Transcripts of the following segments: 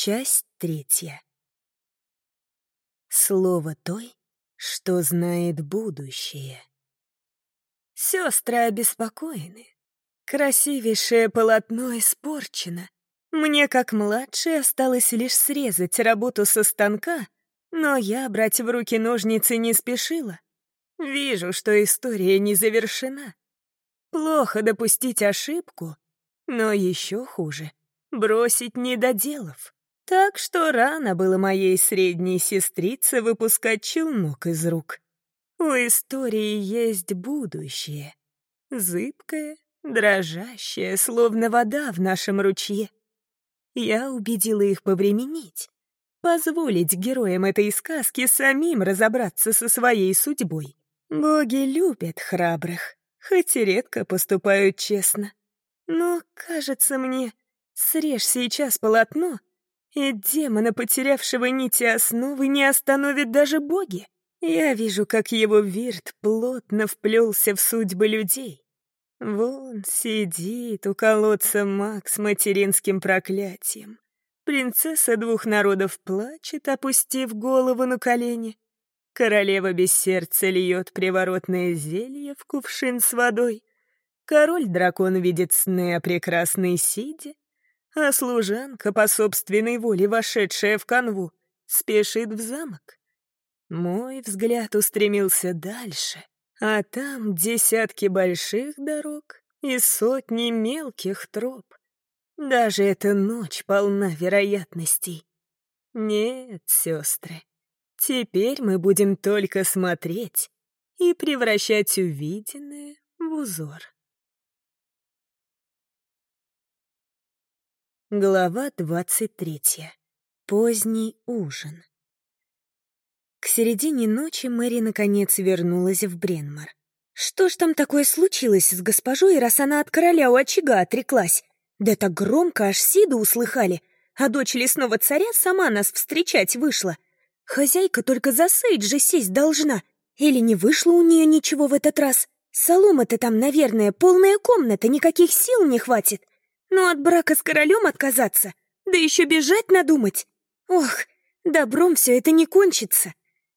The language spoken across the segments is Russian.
Часть третья. Слово той, что знает будущее. Сестры обеспокоены. Красивейшее полотно испорчено. Мне, как младшей, осталось лишь срезать работу со станка, но я брать в руки ножницы не спешила. Вижу, что история не завершена. Плохо допустить ошибку, но еще хуже — бросить недоделов. Так что рано было моей средней сестрице выпускать челнок из рук. У истории есть будущее. Зыбкое, дрожащее, словно вода в нашем ручье. Я убедила их повременить, позволить героям этой сказки самим разобраться со своей судьбой. Боги любят храбрых, хоть и редко поступают честно. Но, кажется мне, срежь сейчас полотно, и демона, потерявшего нити основы, не остановит даже боги. Я вижу, как его вирт плотно вплелся в судьбы людей. Вон сидит у колодца маг с материнским проклятием. Принцесса двух народов плачет, опустив голову на колени. Королева без сердца льет приворотное зелье в кувшин с водой. Король-дракон видит сны о прекрасной Сиде а служанка, по собственной воле вошедшая в канву, спешит в замок. Мой взгляд устремился дальше, а там десятки больших дорог и сотни мелких троп. Даже эта ночь полна вероятностей. Нет, сестры, теперь мы будем только смотреть и превращать увиденное в узор. Глава двадцать третья. Поздний ужин. К середине ночи Мэри наконец вернулась в Бренмар. Что ж там такое случилось с госпожой, раз она от короля у очага отреклась? Да так громко аж Сиду услыхали, а дочь лесного царя сама нас встречать вышла. Хозяйка только за Сейджи сесть должна. Или не вышло у нее ничего в этот раз? Солома-то там, наверное, полная комната, никаких сил не хватит. Но от брака с королем отказаться, да еще бежать надумать. Ох, добром все это не кончится.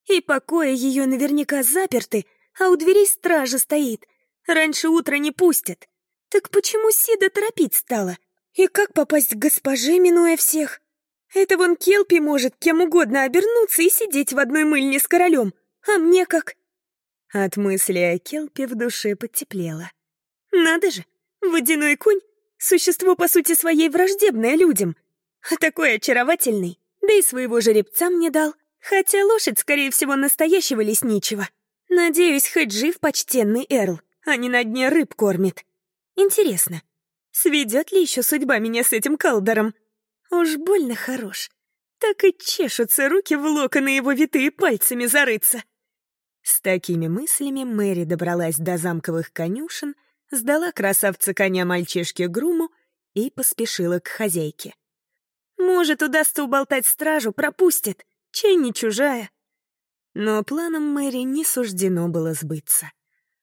И покоя ее наверняка заперты, а у дверей стража стоит. Раньше утра не пустят. Так почему Сида торопить стала? И как попасть к госпоже, минуя всех? Это вон Келпи может кем угодно обернуться и сидеть в одной мыльне с королем. А мне как? От мысли о Келпе в душе потеплело. Надо же, водяной конь Существо, по сути своей, враждебное людям. А такой очаровательный. Да и своего жеребца мне дал. Хотя лошадь, скорее всего, настоящего лесничего. Надеюсь, хоть жив почтенный Эрл, а не на дне рыб кормит. Интересно, сведет ли еще судьба меня с этим калдором? Уж больно хорош. Так и чешутся руки в локоны его витые пальцами зарыться. С такими мыслями Мэри добралась до замковых конюшен — сдала красавца коня мальчишке Груму и поспешила к хозяйке. «Может, удастся уболтать стражу, пропустят, чей не чужая». Но планом Мэри не суждено было сбыться.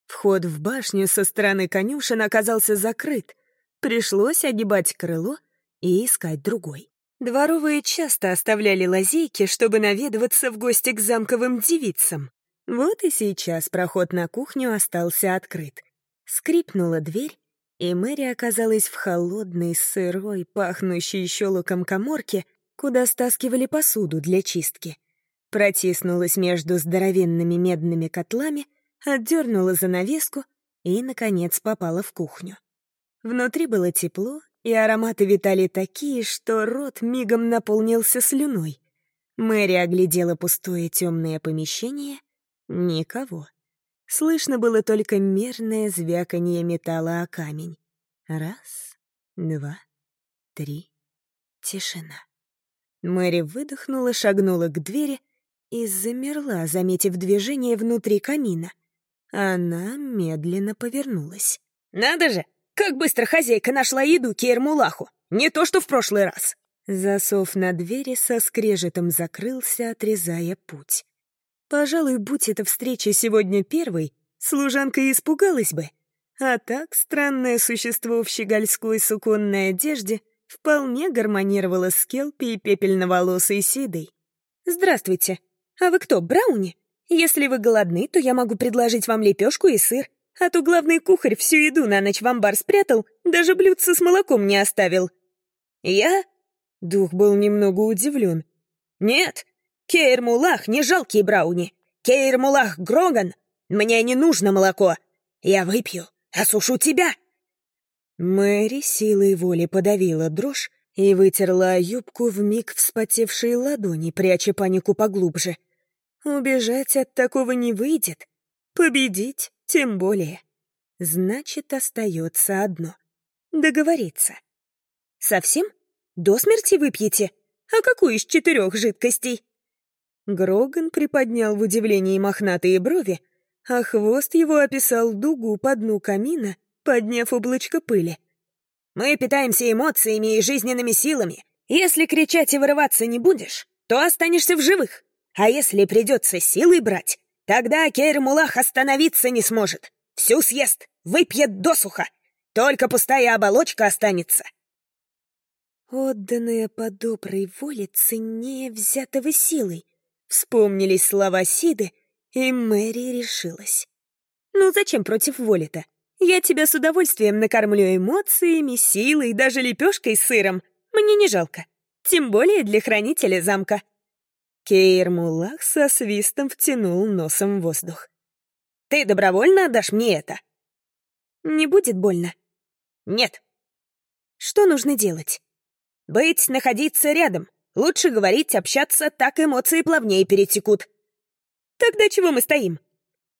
Вход в башню со стороны конюшен оказался закрыт. Пришлось огибать крыло и искать другой. Дворовые часто оставляли лазейки, чтобы наведываться в гости к замковым девицам. Вот и сейчас проход на кухню остался открыт. Скрипнула дверь, и Мэри оказалась в холодной, сырой, пахнущей щелоком коморке, куда стаскивали посуду для чистки. Протиснулась между здоровенными медными котлами, отдернула занавеску и, наконец, попала в кухню. Внутри было тепло, и ароматы витали такие, что рот мигом наполнился слюной. Мэри оглядела пустое темное помещение. Никого. Слышно было только мерное звяканье металла о камень. Раз, два, три. Тишина. Мэри выдохнула, шагнула к двери и замерла, заметив движение внутри камина. Она медленно повернулась. «Надо же! Как быстро хозяйка нашла еду Кейрмулаху! Не то, что в прошлый раз!» Засов на двери со скрежетом закрылся, отрезая путь. Пожалуй, будь эта встреча сегодня первой, служанка испугалась бы. А так странное существо в щегольской суконной одежде вполне гармонировала с Келпи и пепельноволосой Сидой. «Здравствуйте. А вы кто, Брауни? Если вы голодны, то я могу предложить вам лепешку и сыр. А то главный кухарь всю еду на ночь в амбар спрятал, даже блюдце с молоком не оставил». «Я?» Дух был немного удивлен. «Нет, Кейр Мулах не жалкий Брауни. Кейр Мулах Гроган. Мне не нужно молоко. Я выпью, осушу тебя». Мэри силой воли подавила дрожь и вытерла юбку в миг вспотевшей ладони, пряча панику поглубже. Убежать от такого не выйдет. Победить тем более. Значит, остается одно — договориться. Совсем? До смерти выпьете? А какую из четырех жидкостей? Гроган приподнял в удивлении мохнатые брови, а хвост его описал дугу по дну камина, подняв облачко пыли. «Мы питаемся эмоциями и жизненными силами. Если кричать и вырываться не будешь, то останешься в живых. А если придется силой брать, тогда Кейр-Мулах остановиться не сможет. Всю съест, выпьет досуха. Только пустая оболочка останется». «Отданная по доброй воле ценнее взятого силой», вспомнились слова Сиды, и Мэри решилась. «Ну зачем против воли-то? Я тебя с удовольствием накормлю эмоциями, силой, даже лепешкой с сыром. Мне не жалко. Тем более для хранителя замка». Кейр Мулах со свистом втянул носом воздух. «Ты добровольно отдашь мне это?» «Не будет больно?» «Нет». «Что нужно делать?» «Быть, находиться рядом. Лучше говорить, общаться, так эмоции плавнее перетекут». «Тогда чего мы стоим?»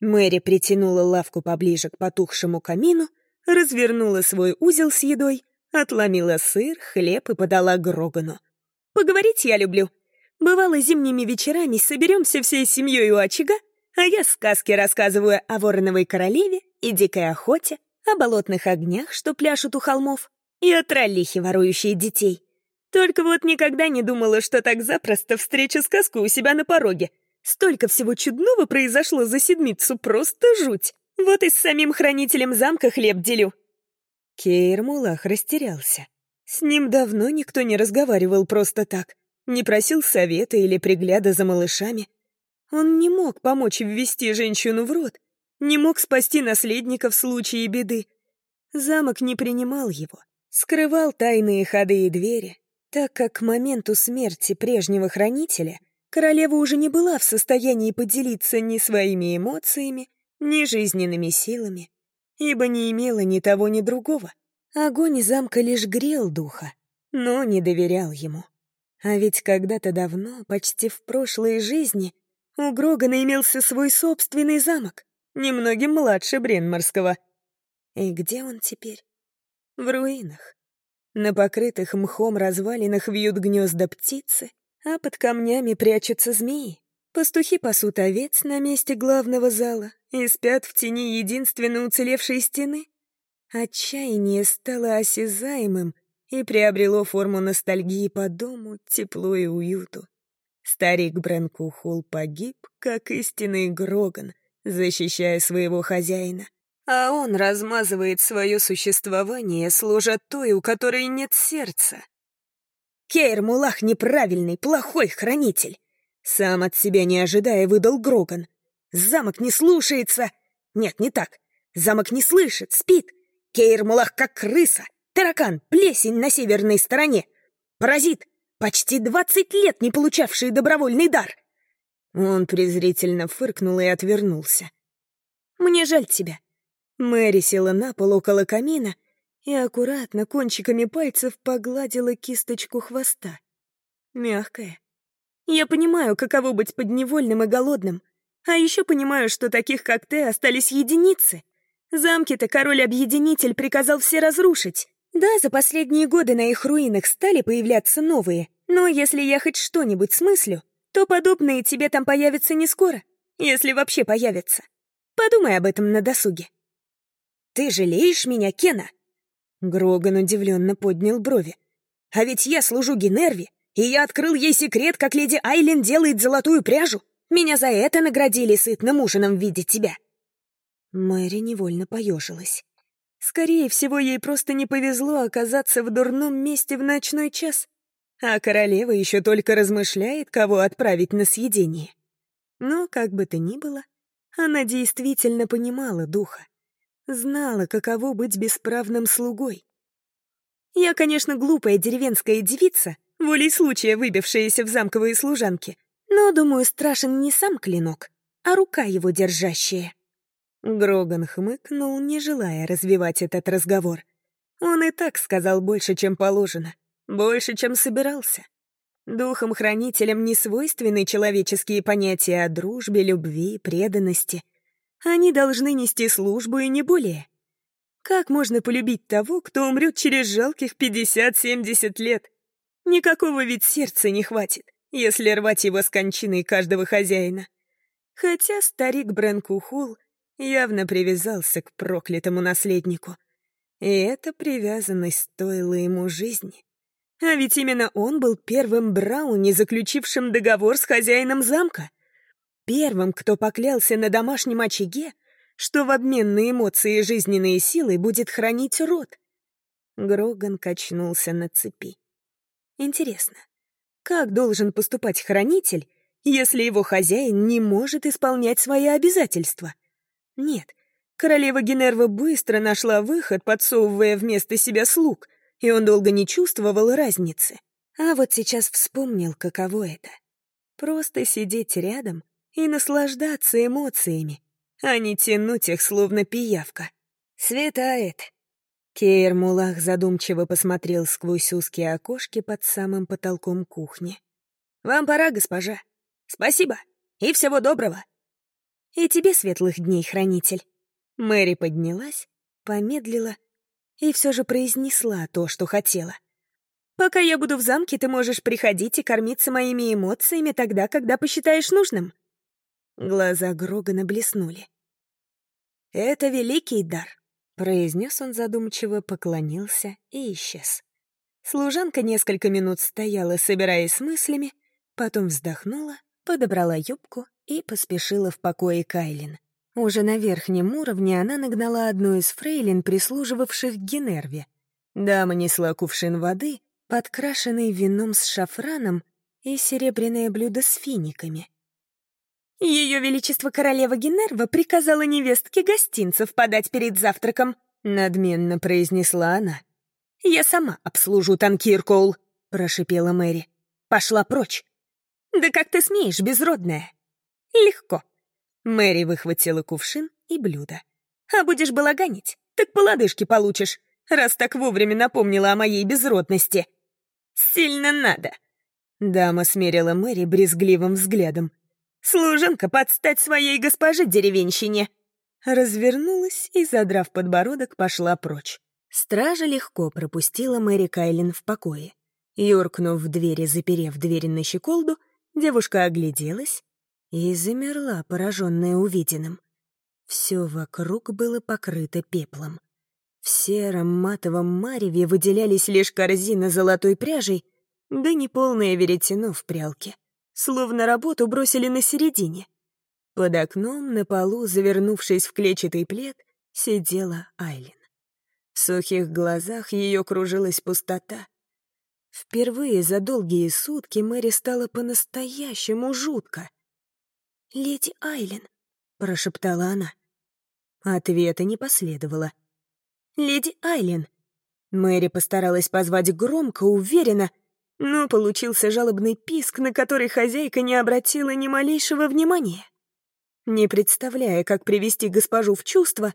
Мэри притянула лавку поближе к потухшему камину, развернула свой узел с едой, отломила сыр, хлеб и подала Грогану. «Поговорить я люблю. Бывало, зимними вечерами соберемся всей семьей у очага, а я сказки рассказываю о вороновой королеве и дикой охоте, о болотных огнях, что пляшут у холмов, и о троллихе, ворующей детей. Только вот никогда не думала, что так запросто встречу сказку у себя на пороге — Столько всего чудного произошло за седмицу, просто жуть. Вот и с самим хранителем замка хлеб делю. Кейр Мулах растерялся. С ним давно никто не разговаривал просто так, не просил совета или пригляда за малышами. Он не мог помочь ввести женщину в рот, не мог спасти наследника в случае беды. Замок не принимал его, скрывал тайные ходы и двери, так как к моменту смерти прежнего хранителя королева уже не была в состоянии поделиться ни своими эмоциями, ни жизненными силами, ибо не имела ни того, ни другого. Огонь замка лишь грел духа, но не доверял ему. А ведь когда-то давно, почти в прошлой жизни, у Грогана имелся свой собственный замок, немногим младше Бренморского. И где он теперь? В руинах. На покрытых мхом развалинах вьют гнезда птицы, а под камнями прячутся змеи. Пастухи пасут овец на месте главного зала и спят в тени единственно уцелевшей стены. Отчаяние стало осязаемым и приобрело форму ностальгии по дому, теплу и уюту. Старик Бренкухул погиб, как истинный Гроган, защищая своего хозяина. А он размазывает свое существование, служа той, у которой нет сердца, Кейр Мулах неправильный, плохой хранитель. Сам от себя не ожидая выдал Гроган. Замок не слушается. Нет, не так. Замок не слышит, спит. Кейр Мулах как крыса. Таракан, плесень на северной стороне. Паразит, почти двадцать лет не получавший добровольный дар. Он презрительно фыркнул и отвернулся. «Мне жаль тебя». Мэри села на пол около камина и аккуратно кончиками пальцев погладила кисточку хвоста. Мягкая. Я понимаю, каково быть подневольным и голодным. А еще понимаю, что таких, как ты, остались единицы. Замки-то король-объединитель приказал все разрушить. Да, за последние годы на их руинах стали появляться новые, но если я хоть что-нибудь смыслю, то подобные тебе там появятся не скоро, если вообще появятся. Подумай об этом на досуге. Ты жалеешь меня, Кена? Гроган удивленно поднял брови. «А ведь я служу Генерви, и я открыл ей секрет, как леди Айлен делает золотую пряжу. Меня за это наградили сытным ужином в виде тебя». Мэри невольно поежилась. Скорее всего, ей просто не повезло оказаться в дурном месте в ночной час. А королева еще только размышляет, кого отправить на съедение. Но, как бы то ни было, она действительно понимала духа. Знала, каково быть бесправным слугой. Я, конечно, глупая деревенская девица, волей случая выбившаяся в замковые служанки, но, думаю, страшен не сам клинок, а рука его держащая. Гроган хмыкнул, не желая развивать этот разговор. Он и так сказал больше, чем положено, больше, чем собирался. Духом-хранителям не свойственны человеческие понятия о дружбе, любви, преданности. Они должны нести службу и не более. Как можно полюбить того, кто умрет через жалких 50-70 лет? Никакого ведь сердца не хватит, если рвать его с кончиной каждого хозяина. Хотя старик Бренкухул явно привязался к проклятому наследнику. И эта привязанность стоила ему жизни. А ведь именно он был первым Брауни, заключившим договор с хозяином замка. Первым, кто поклялся на домашнем очаге, что в обмен на эмоции и жизненные силы будет хранить род. Гроган качнулся на цепи. Интересно, как должен поступать хранитель, если его хозяин не может исполнять свои обязательства? Нет, королева Генерва быстро нашла выход, подсовывая вместо себя слуг — и он долго не чувствовал разницы. А вот сейчас вспомнил, каково это. Просто сидеть рядом и наслаждаться эмоциями, а не тянуть их, словно пиявка. «Светает!» Кейр Мулах задумчиво посмотрел сквозь узкие окошки под самым потолком кухни. «Вам пора, госпожа. Спасибо. И всего доброго. И тебе светлых дней, хранитель». Мэри поднялась, помедлила и все же произнесла то, что хотела. «Пока я буду в замке, ты можешь приходить и кормиться моими эмоциями тогда, когда посчитаешь нужным». Глаза Грогана блеснули. «Это великий дар», — произнес он задумчиво, поклонился и исчез. Служанка несколько минут стояла, собираясь с мыслями, потом вздохнула, подобрала юбку и поспешила в покое Кайлин. Уже на верхнем уровне она нагнала одну из фрейлин, прислуживавших Генерве. Дама несла кувшин воды, подкрашенный вином с шафраном и серебряное блюдо с финиками. «Ее Величество Королева Генерва приказала невестке гостинцев подать перед завтраком», — надменно произнесла она. «Я сама обслужу Танкир Коул», — прошипела Мэри. «Пошла прочь». «Да как ты смеешь, безродная?» «Легко. Мэри выхватила кувшин и блюдо. «А будешь балаганить, так по лодыжке получишь, раз так вовремя напомнила о моей безродности». «Сильно надо!» Дама смерила Мэри брезгливым взглядом. «Служенка подстать своей госпоже деревенщине!» Развернулась и, задрав подбородок, пошла прочь. Стража легко пропустила Мэри Кайлин в покое. Юркнув в двери, заперев дверь на щеколду, девушка огляделась и замерла, пораженная увиденным. Все вокруг было покрыто пеплом. В сером матовом мареве выделялись лишь корзина золотой пряжей, да неполное веретено в прялке. Словно работу бросили на середине. Под окном, на полу, завернувшись в клетчатый плед, сидела Айлин. В сухих глазах ее кружилась пустота. Впервые за долгие сутки Мэри стала по-настоящему жутко. «Леди Айлен», — прошептала она. Ответа не последовало. «Леди Айлен». Мэри постаралась позвать громко, уверенно, но получился жалобный писк, на который хозяйка не обратила ни малейшего внимания. Не представляя, как привести госпожу в чувство,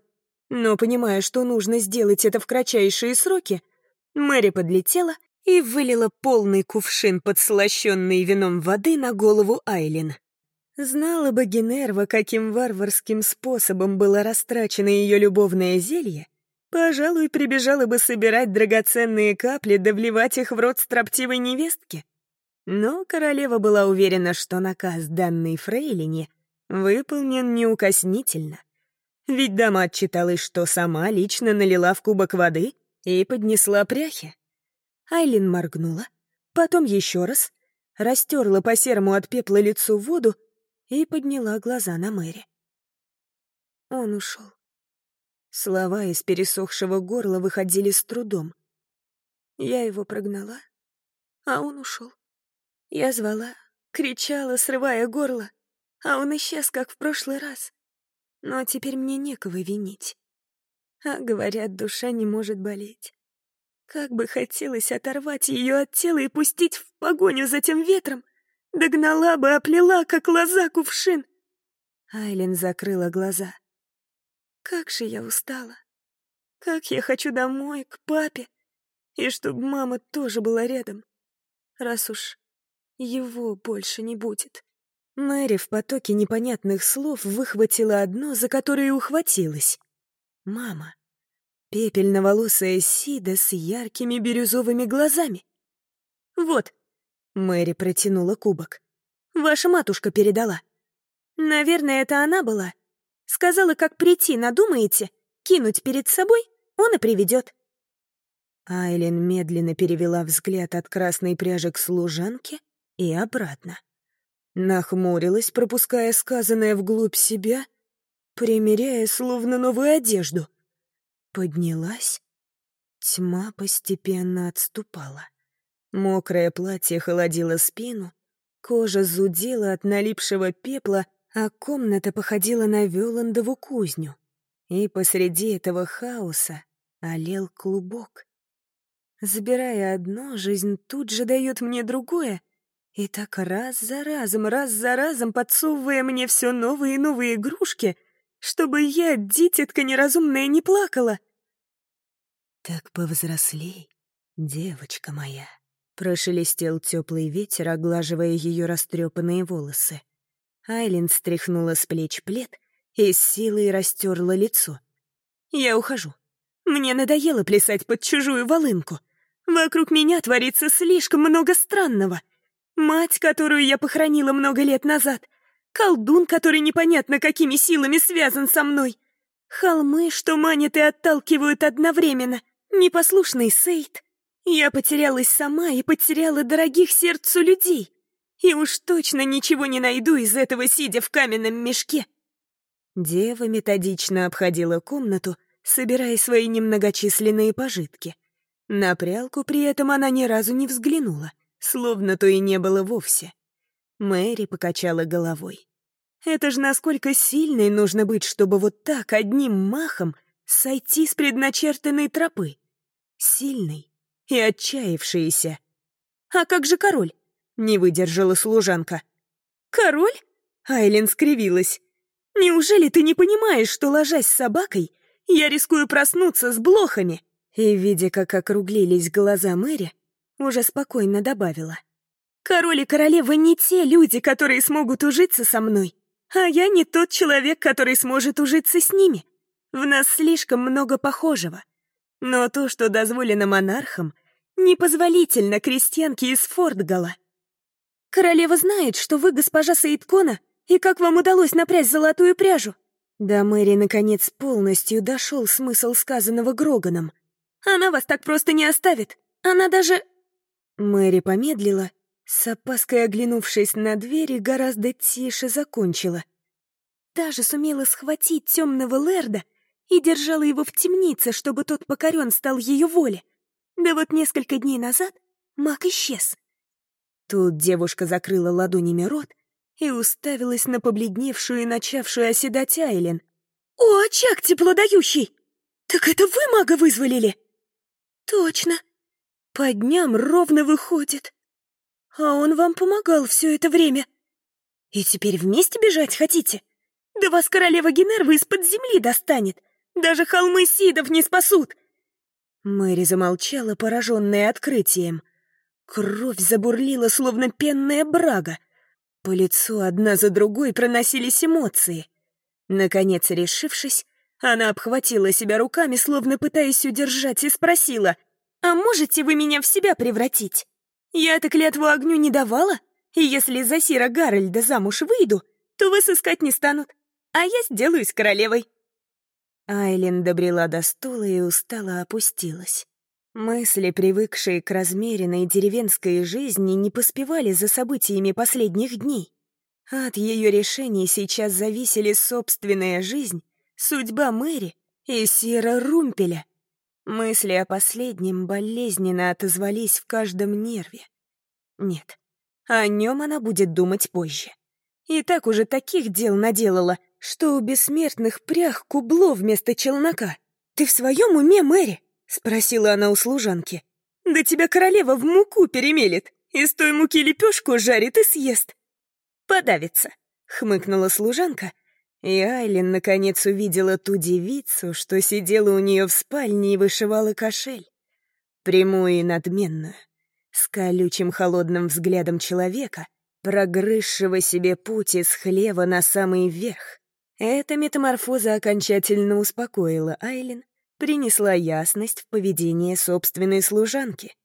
но понимая, что нужно сделать это в кратчайшие сроки, Мэри подлетела и вылила полный кувшин подслащенной вином воды на голову Айлин. Знала бы Генерва, каким варварским способом было растрачено ее любовное зелье, пожалуй, прибежала бы собирать драгоценные капли да вливать их в рот строптивой невестки. Но королева была уверена, что наказ, данный Фрейлине, выполнен неукоснительно. Ведь дама отчиталась, что сама лично налила в кубок воды и поднесла пряхи. Айлин моргнула, потом еще раз, растерла по серому от пепла лицу воду и подняла глаза на Мэри. Он ушел. Слова из пересохшего горла выходили с трудом. Я его прогнала, а он ушел. Я звала, кричала, срывая горло, а он исчез, как в прошлый раз. Но теперь мне некого винить. А говорят, душа не может болеть. Как бы хотелось оторвать ее от тела и пустить в погоню за тем ветром. Догнала бы, оплела, как лоза кувшин. Айлен закрыла глаза. Как же я устала. Как я хочу домой, к папе. И чтобы мама тоже была рядом. Раз уж его больше не будет. Мэри в потоке непонятных слов выхватила одно, за которое ухватилась. Мама. Пепельноволосая Сида с яркими бирюзовыми глазами. «Вот», — Мэри протянула кубок. «Ваша матушка передала. Наверное, это она была. Сказала, как прийти, надумаете, кинуть перед собой, он и приведет. Айлин медленно перевела взгляд от красной пряжи к служанке и обратно. Нахмурилась, пропуская сказанное вглубь себя, примеряя словно новую одежду. Поднялась. Тьма постепенно отступала. Мокрое платье холодило спину, кожа зудела от налипшего пепла, а комната походила на Вёландову кузню. И посреди этого хаоса олел клубок. Забирая одно, жизнь тут же дает мне другое, и так раз за разом, раз за разом подсовывая мне все новые и новые игрушки, чтобы я, дитятка неразумная, не плакала. «Так повзрослей, девочка моя», — прошелестел теплый ветер, оглаживая ее растрепанные волосы. Айлин стряхнула с плеч плед и с силой растерла лицо. «Я ухожу. Мне надоело плясать под чужую волынку. Вокруг меня творится слишком много странного. Мать, которую я похоронила много лет назад, колдун, который непонятно какими силами связан со мной, холмы, что манят и отталкивают одновременно, непослушный Сейд. Я потерялась сама и потеряла дорогих сердцу людей. И уж точно ничего не найду из этого, сидя в каменном мешке. Дева методично обходила комнату, собирая свои немногочисленные пожитки. На прялку при этом она ни разу не взглянула, словно то и не было вовсе. Мэри покачала головой. Это ж насколько сильной нужно быть, чтобы вот так одним махом сойти с предначертанной тропы. Сильной и отчаявшейся. А как же король? Не выдержала служанка. «Король?» Айлен скривилась. «Неужели ты не понимаешь, что, ложась с собакой, я рискую проснуться с блохами?» И, видя, как округлились глаза Мэри, уже спокойно добавила. «Король и королева не те люди, которые смогут ужиться со мной, а я не тот человек, который сможет ужиться с ними. В нас слишком много похожего. Но то, что дозволено монархам, непозволительно крестьянке из Фортгала. Королева знает, что вы госпожа Саидкона, и как вам удалось напрячь золотую пряжу?» До Мэри, наконец, полностью дошел смысл сказанного Гроганом. «Она вас так просто не оставит. Она даже...» Мэри помедлила, с опаской оглянувшись на дверь, и гораздо тише закончила. Даже сумела схватить темного Лерда и держала его в темнице, чтобы тот покорен стал ее воле. Да вот несколько дней назад маг исчез. Тут девушка закрыла ладонями рот и уставилась на побледневшую и начавшую оседать Айлен. «О, очаг теплодающий! Так это вы мага вызволили?» «Точно. По дням ровно выходит. А он вам помогал все это время. И теперь вместе бежать хотите? Да вас королева Генерва из-под земли достанет. Даже холмы Сидов не спасут!» Мэри замолчала, пораженная открытием. Кровь забурлила, словно пенная брага. По лицу одна за другой проносились эмоции. Наконец, решившись, она обхватила себя руками, словно пытаясь удержать, и спросила, «А можете вы меня в себя превратить? Я-то клятву огню не давала, и если за Сира Гарольда замуж выйду, то вас искать не станут, а я сделаюсь королевой». Айлин добрела до стула и устало опустилась. Мысли, привыкшие к размеренной деревенской жизни, не поспевали за событиями последних дней. От ее решений сейчас зависели собственная жизнь, судьба Мэри и Сира Румпеля. Мысли о последнем болезненно отозвались в каждом нерве. Нет, о нем она будет думать позже. И так уже таких дел наделала, что у бессмертных прях кубло вместо челнока. «Ты в своем уме, Мэри?» — спросила она у служанки. «Да тебя королева в муку перемелет, из той муки лепешку жарит и съест». «Подавится», — хмыкнула служанка, и Айлин наконец увидела ту девицу, что сидела у нее в спальне и вышивала кошель. Прямую и надменную, с колючим холодным взглядом человека, прогрызшего себе путь из хлева на самый верх. Эта метаморфоза окончательно успокоила Айлин, принесла ясность в поведении собственной служанки.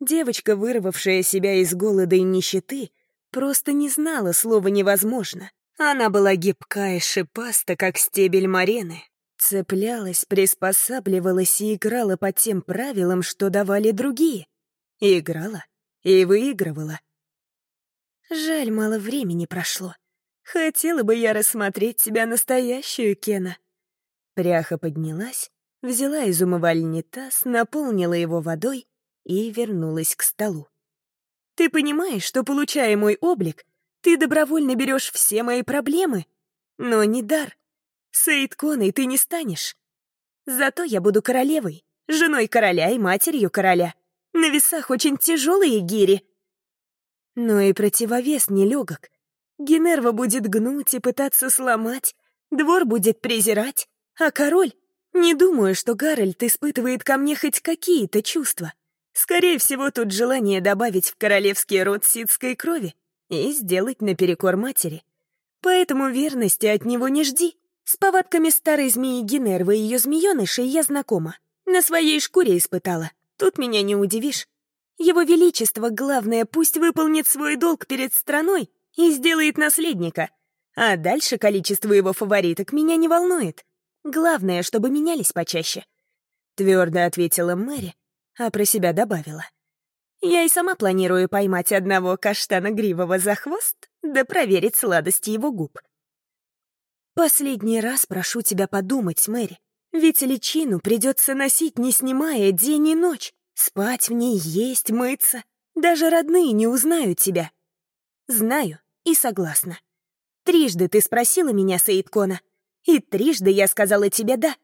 Девочка, вырвавшая себя из голода и нищеты, просто не знала слова «невозможно». Она была гибка и шипаста, как стебель марены. Цеплялась, приспосабливалась и играла по тем правилам, что давали другие. И играла, и выигрывала. Жаль, мало времени прошло. Хотела бы я рассмотреть тебя настоящую, Кена. Пряха поднялась, взяла из умывальни таз, наполнила его водой и вернулась к столу. Ты понимаешь, что, получая мой облик, ты добровольно берешь все мои проблемы, но не дар. Сейд Коной ты не станешь. Зато я буду королевой, женой короля и матерью короля. На весах очень тяжелые гири. Но и противовес нелегок. Генерва будет гнуть и пытаться сломать, двор будет презирать, а король... Не думаю, что Гарольд испытывает ко мне хоть какие-то чувства. Скорее всего, тут желание добавить в королевский род ситской крови и сделать наперекор матери. Поэтому верности от него не жди. С повадками старой змеи Генервы и ее змеенышей я знакома. На своей шкуре испытала. Тут меня не удивишь. Его Величество, главное, пусть выполнит свой долг перед страной и сделает наследника. А дальше количество его фавориток меня не волнует. Главное, чтобы менялись почаще. Твердо ответила Мэри, а про себя добавила. Я и сама планирую поймать одного каштана гривого за хвост, да проверить сладости его губ. Последний раз прошу тебя подумать, Мэри, ведь личину придется носить, не снимая день и ночь, спать в ней, есть, мыться. Даже родные не узнают тебя. Знаю и согласна. Трижды ты спросила меня, Саидкона, и трижды я сказала тебе «да».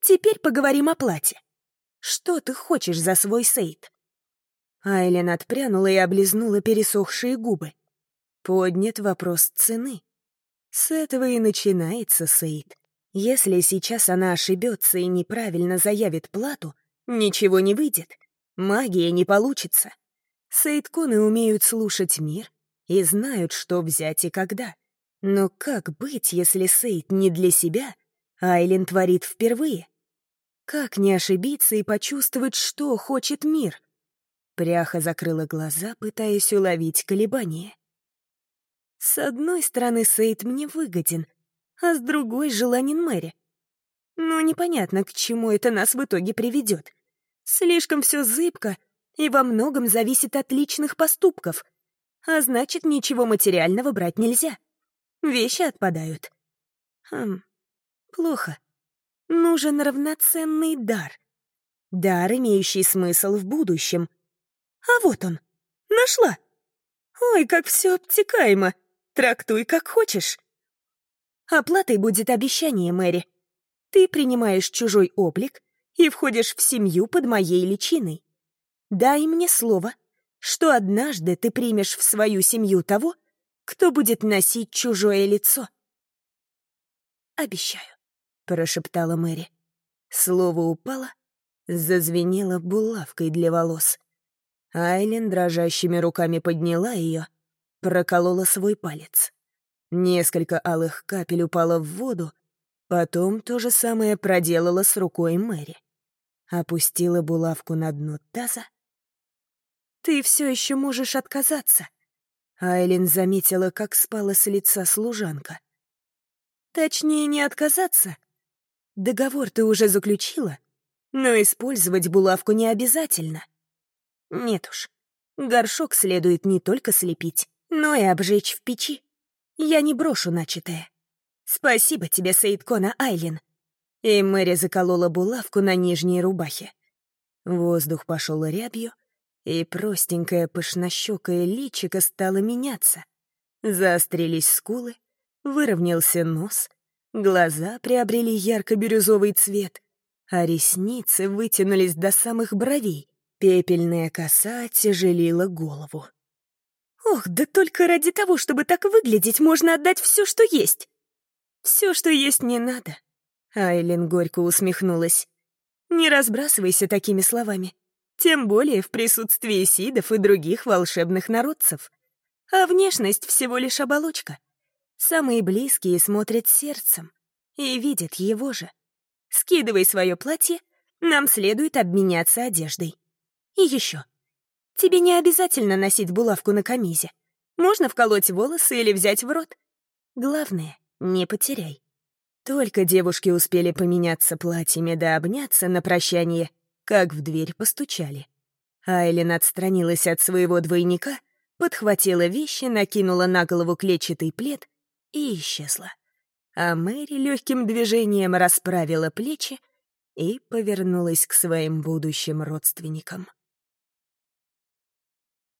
Теперь поговорим о плате. Что ты хочешь за свой Сейд? Айлен отпрянула и облизнула пересохшие губы. Поднят вопрос цены. С этого и начинается Сейд. Если сейчас она ошибется и неправильно заявит плату, ничего не выйдет. Магия не получится. Сейдконы умеют слушать мир и знают, что взять и когда. Но как быть, если Сейд не для себя, а Айлен творит впервые? Как не ошибиться и почувствовать, что хочет мир — Пряха закрыла глаза, пытаясь уловить колебания. С одной стороны, Сейд мне выгоден, а с другой — желанен Мэри. Но непонятно, к чему это нас в итоге приведет. Слишком все зыбко и во многом зависит от личных поступков, а значит, ничего материального брать нельзя. Вещи отпадают. Хм, плохо. Нужен равноценный дар. Дар, имеющий смысл в будущем — а вот он. Нашла. Ой, как все обтекаемо. Трактуй как хочешь. Оплатой будет обещание, Мэри. Ты принимаешь чужой облик и входишь в семью под моей личиной. Дай мне слово, что однажды ты примешь в свою семью того, кто будет носить чужое лицо. «Обещаю», — прошептала Мэри. Слово упало, зазвенело булавкой для волос. Айлен дрожащими руками подняла ее, проколола свой палец. Несколько алых капель упало в воду, потом то же самое проделала с рукой Мэри. Опустила булавку на дно таза. «Ты все еще можешь отказаться», Айлин заметила, как спала с лица служанка. «Точнее, не отказаться. Договор ты уже заключила, но использовать булавку не обязательно. Нет уж. Горшок следует не только слепить, но и обжечь в печи. Я не брошу начатое. Спасибо тебе, Сейдкона Айлин. и Мэри заколола булавку на нижней рубахе. Воздух пошел рябью, и простенькое пышнощекое личико стало меняться. Заострились скулы, выровнялся нос, глаза приобрели ярко-бирюзовый цвет, а ресницы вытянулись до самых бровей, пепельная коса тяжелила голову. «Ох, да только ради того, чтобы так выглядеть, можно отдать все, что есть!» «Все, что есть, не надо», — Айлин горько усмехнулась. «Не разбрасывайся такими словами, тем более в присутствии сидов и других волшебных народцев. А внешность всего лишь оболочка. Самые близкие смотрят сердцем и видят его же. Скидывай свое платье, нам следует обменяться одеждой. И еще. Тебе не обязательно носить булавку на камизе. Можно вколоть волосы или взять в рот. Главное, не потеряй. Только девушки успели поменяться платьями да обняться на прощание, как в дверь постучали. Айлин отстранилась от своего двойника, подхватила вещи, накинула на голову клетчатый плед и исчезла а Мэри легким движением расправила плечи и повернулась к своим будущим родственникам.